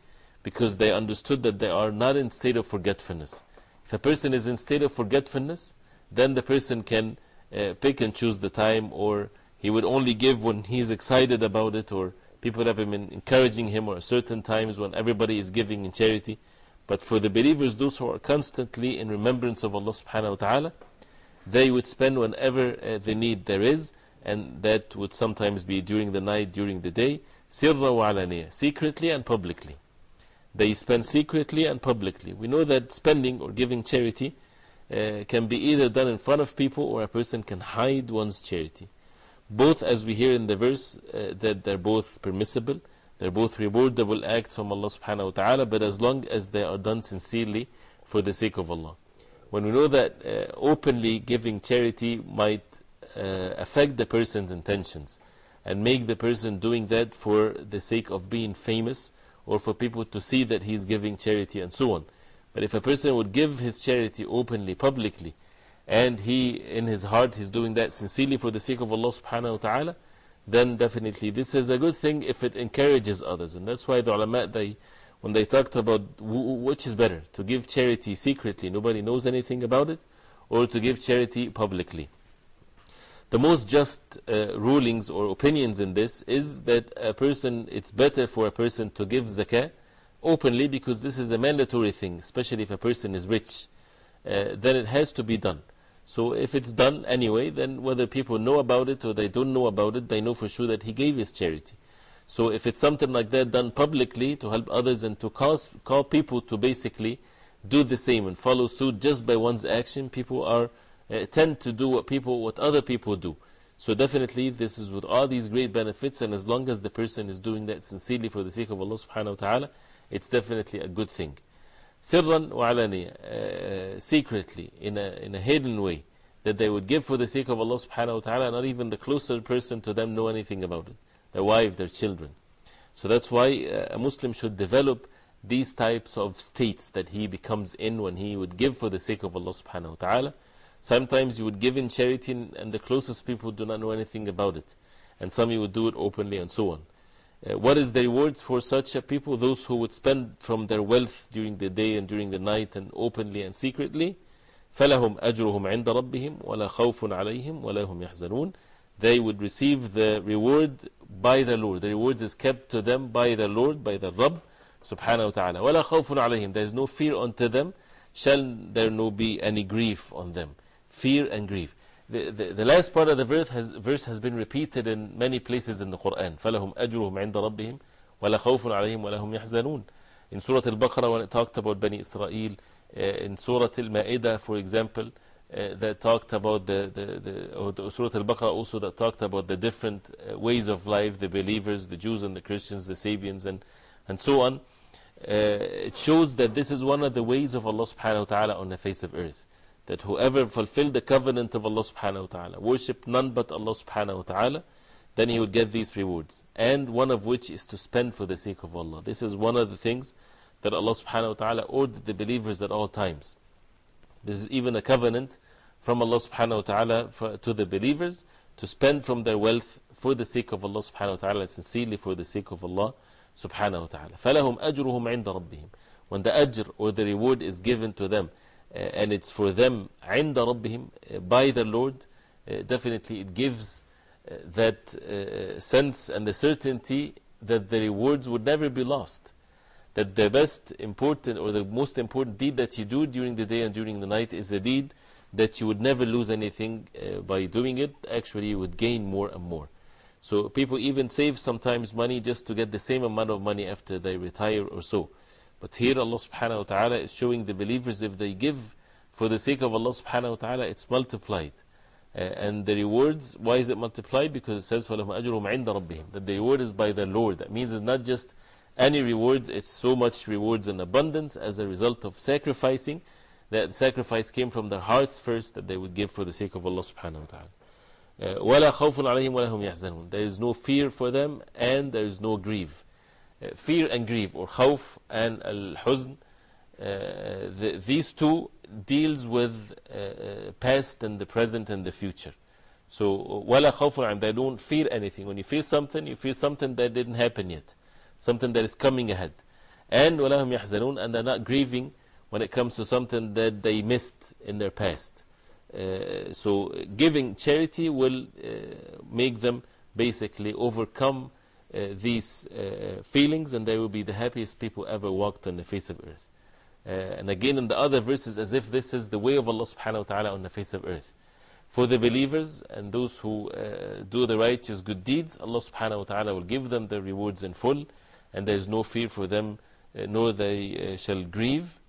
because they understood that they are not in state of forgetfulness. If a person is in state of forgetfulness, then the person can uh, pick and choose the time, or he would only give when he is excited about it, or people have been encouraging him, or certain times when everybody is giving in charity. But for the believers, those who are constantly in remembrance of Allah subhanahu wa ta'ala, they would spend whenever uh, the need there is, and that would sometimes be during the night, during the day, sirra wa alaniya, secretly and publicly. They spend secretly and publicly. We know that spending or giving charity uh, can be either done in front of people or a person can hide one's charity. Both, as we hear in the verse, uh, that they're both permissible, they're both rewardable acts from Allah subhanahu wa ta'ala, but as long as they are done sincerely for the sake of Allah. When we know that uh, openly giving charity might uh, affect the person's intentions and make the person doing that for the sake of being famous or for people to see that he's giving charity and so on. But if a person would give his charity openly, publicly, and he in his heart is doing that sincerely for the sake of Allah subhanahu wa ta'ala, then definitely this is a good thing if it encourages others. And that's why the ulama, they, when they talked about which is better, to give charity secretly, nobody knows anything about it, or to give charity publicly. The most just uh, rulings or opinions in this is that a person, it's better for a person to give zakah openly because this is a mandatory thing, especially if a person is rich. Uh, then it has to be done. So if it's done anyway, then whether people know about it or they don't know about it, they know for sure that he gave his charity. So if it's something like that done publicly to help others and to cause, call people to basically do the same and follow suit just by one's action, people are uh, tend to do what people, what other people do. So definitely this is with all these great benefits and as long as the person is doing that sincerely for the sake of Allah subhanahu wa ta'ala, it's definitely a good thing. Sirran wa alaniya, secretly, in a, in a hidden way, that they would give for the sake of Allah subhanahu wa ta'ala, not even the closer person to them know anything about it. Their wife, their children. So that's why uh, a Muslim should develop these types of states that he becomes in when he would give for the sake of Allah subhanahu wa ta'ala. Sometimes you would give in charity and the closest people do not know anything about it. And some you would do it openly and so on. Uh, what is the rewards for such a people? Those who would spend from their wealth during the day and during the night and openly and secretly. فَلَهُمْ أَجْرُهُمْ عِنْدَ رَبِّهِمْ وَلَا خَوْفٌ عَلَيْهِمْ وَلَا هُمْ يَحْزَنُونَ They would receive the reward by the Lord. The reward is kept to them by the Lord, by the Rabb, subhanahu wa ta'ala. وَلَا خَوْفٌ عَلَيْهِمْ There is no fear unto them, shall there no be any grief on them fear and grief. The, the, the, last part of the verse has, verse has been repeated in many places in the Quran. فَلَهُمْ أَجْرُهُمْ عِنْدَ رَبِّهِمْ وَلَا خَوْفٌ عَلَيْهِمْ وَلَا هُمْ يَحْزَنُونَ In Surah Al-Baqarah when it talked about Bani Israel, uh, in Surah Al-Ma'idah for example, uh, that talked about the, the, the, or the Surah Al-Baqarah also that talked about the different uh, ways of life, the believers, the Jews and the Christians, the Sabians and, and so on. it shows that this is one of the ways of Allah subhanahu wa ta'ala on the face of earth that whoever fulfilled the covenant of Allah subhanahu wa ta'ala, worship none but Allah subhanahu wa ta'ala, then he would get these rewards. And one of which is to spend for the sake of Allah. This is one of the things that Allah subhanahu wa ta'ala ordered the believers at all times. This is even a covenant from Allah subhanahu wa ta'ala to the believers to spend from their wealth for the sake of Allah subhanahu wa ta'ala, sincerely for the sake of Allah subhanahu wa ta'ala. فَلَهُمْ أَجْرُهُمْ عِنْدَ رَبِّهِمْ When the ajr or the reward is given to them, and it's for them عند ربهم by the Lord definitely it gives that sense and the certainty that the rewards would never be lost that the best important or the most important deed that you do during the day and during the night is a deed that you would never lose anything by doing it actually you would gain more and more so people even save sometimes money just to get the same amount of money after they retire or so but here Allah subhanahu wa ta'ala is showing the believers if they give for the sake of Allah subhanahu wa ta'ala, it's multiplied. Uh, and the rewards, why is it multiplied? Because it says, فَلَهُمْ أَجْرُهُمْ عِنْدَ رَبِّهِمْ That the reward is by the Lord. That means it's not just any rewards, it's so much rewards in abundance as a result of sacrificing. That sacrifice came from their hearts first, that they would give for the sake of Allah subhanahu wa ta'ala. Uh, وَلَا خَوْفٌ عَلَيْهِمْ وَلَا هُمْ يَحْزَنُونَ There is no fear for them and there is no grief. Uh, fear and grief, or khawf and al-huzn. Uh, the, these two deals with uh, past and the present and the future. So, wala khawfun they don't fear anything. When you fear something, you fear something that didn't happen yet, something that is coming ahead. And wala hum yahzanun, and they're not grieving when it comes to something that they missed in their past. Uh, so, giving charity will make them basically overcome these uh, feelings and they will be the happiest people ever walked on the face of earth. Uh, and again in the other verses as if this is the way of Allah subhanahu wa ta'ala on the face of earth. For the believers and those who uh, do the righteous good deeds, Allah subhanahu wa ta'ala will give them the rewards in full and there is no fear for them nor they shall grieve.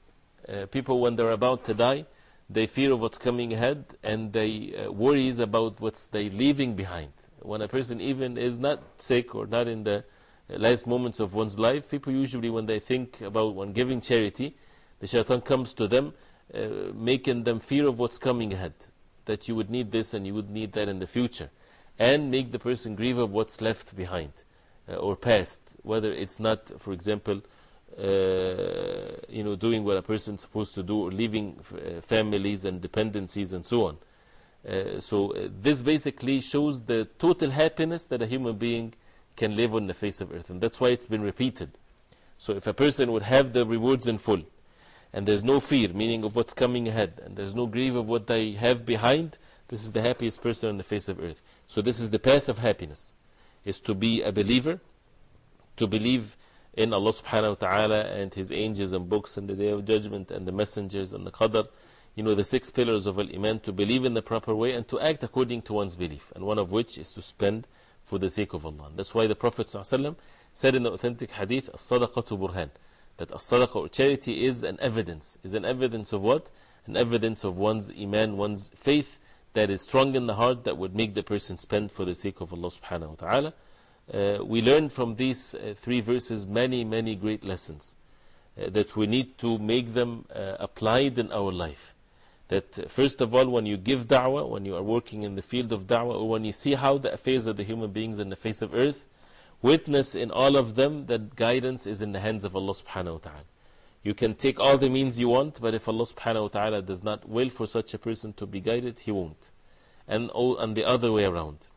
people when they're about to die, they fear of what's coming ahead and they uh, worries about what's they leaving behind. When a person even is not sick or not in the last moments of one's life, people usually when they think about when giving charity, the shaitan comes to them, uh, making them fear of what's coming ahead. That you would need this and you would need that in the future. And make the person grieve of what's left behind uh, or past. Whether it's not, for example, uh, you know, doing what a person's supposed to do, or leaving uh, families and dependencies and so on. Uh, so, uh, this basically shows the total happiness that a human being can live on the face of earth, and that's why it's been repeated. So, if a person would have the rewards in full, and there's no fear, meaning of what's coming ahead, and there's no grief of what they have behind, this is the happiest person on the face of earth. So, this is the path of happiness, is to be a believer, to believe in Allah subhanahu wa ta'ala and His angels and books and the day of judgment and the messengers and the qadr. You know, the six pillars of Al Iman to believe in the proper way and to act according to one's belief, and one of which is to spend for the sake of Allah. That's why the Prophet ﷺ said in the authentic hadith, As sadaqatu burhan, that as sadaqah or charity is an evidence. Is an evidence of what? An evidence of one's Iman, one's faith that is strong in the heart that would make the person spend for the sake of Allah subhanahu wa ta'ala. Uh, we learn from these uh, three verses many, many great lessons uh, that we need to make them uh, applied in our life. That first of all, when you give da'wah, when you are working in the field of da'wah, or when you see how the affairs of the human beings on the face of earth, witness in all of them that guidance is in the hands of Allah subhanahu wa ta'ala. You can take all the means you want, but if Allah subhanahu wa ta'ala does not will for such a person to be guided, He won't. And, and the other way around.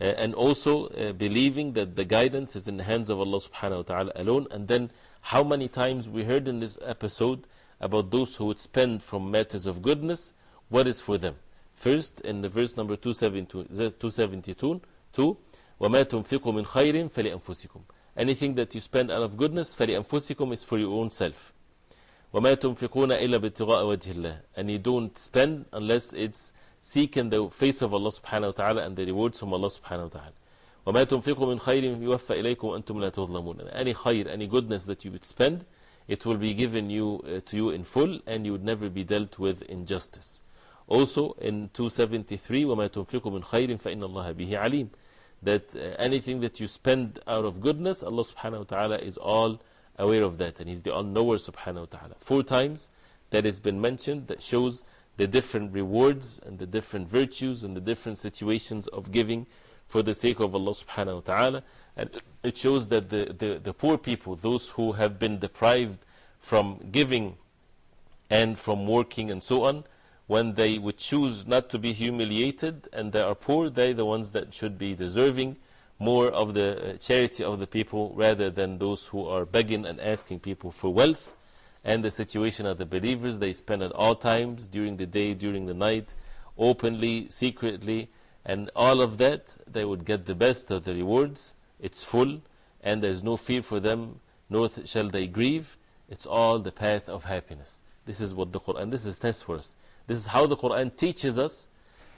Uh, and also uh, believing that the guidance is in the hands of Allah subhanahu wa ta'ala alone. And then, how many times we heard in this episode about those who would spend from matters of goodness, what is for them? First, in the verse number 272, 272 2, وَمَا تُنْفِقُوا مِنْ خَيْرٍ فَلِأَنفُسِكُمْ Anything that you spend out of goodness, فَلِأَنفُسِكُمْ is for your own self. وَمَا تُنْفِقُونَ إِلَّا بِاتِّغَاءَ وَجْهِ اللَّهِ And you don't spend unless it's seeking the face of Allah subhanahu wa ta'ala and the rewards from Allah subhanahu wa ta'ala. وَمَا تُنْفِقُوا مِنْ خَيْرٍ يُوَفَّ إِلَيْكُمْ أَنْتُمْ لَا تُظْلَمُونَ And any khair, any goodness that you would spend, it will be given you, uh, to you in full and you would never be dealt with injustice. Also in 273, وَمَا تُنْفِقُوا مِنْ خَيْرٍ فَإِنَّ اللَّهَ بِهِ عَلِيمٌ That uh, anything that you spend out of goodness, Allah subhanahu wa ta'ala is all aware of that and He's the all-knower subhanahu wa ta'ala. Four times that has been mentioned that shows the different rewards and the different virtues and the different situations of giving for the sake of Allah subhanahu wa ta'ala. And it shows that the, the, the poor people, those who have been deprived from giving and from working and so on, when they would choose not to be humiliated and they are poor, they are the ones that should be deserving more of the uh, charity of the people rather than those who are begging and asking people for wealth and the situation of the believers. They spend at all times, during the day, during the night, openly, secretly, and all of that, they would get the best of the rewards. It's full, and there's no fear for them, nor shall they grieve. It's all the path of happiness. This is what the Quran, this is test for us. This is how the Quran teaches us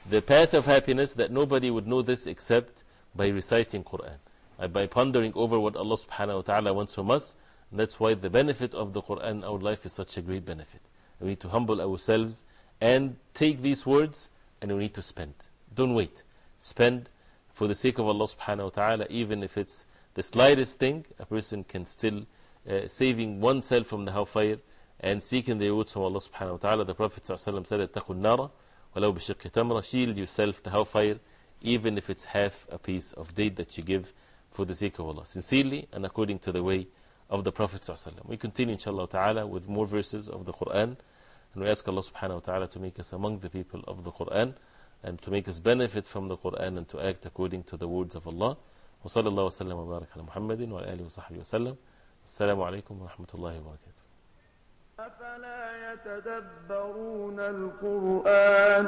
the path of happiness that nobody would know this except by reciting Quran. Uh, by pondering over what Allah subhanahu wa ta'ala wants from us that's why the benefit of the Quran in our life is such a great benefit. We need to humble ourselves and take these words and we need to spend. Don't wait. Spend for the sake of Allah subhanahu wa ta'ala, even if it's the slightest thing, a person can still uh, saving oneself from the hellfire and seeking the rewards of Allah subhanahu wa ta'ala. The Prophet ﷺ said, Attaqun nara, walau bishikki tamra, shield yourself the hellfire, even if it's half a piece of date that you give for the sake of Allah, sincerely and according to the way of the Prophet ﷺ. We continue, inshallah ta'ala, with more verses of the Quran, and we ask Allah subhanahu wa ta'ala to make us among the people of the Quran. And to make us benefit from the Quran and to act according to the words of Allah. وصلى الله وسلم وبارك على محمد وعلى آله وصحبه وسلم السلام عليكم ورحمة الله وبركاته أفلا يتدبرون القرآن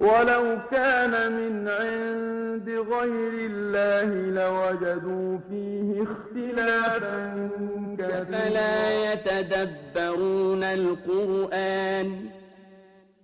ولو كان من عند غير الله لوجدوا فيه اختلافا كثيرا. فلا يتدبرون القرآن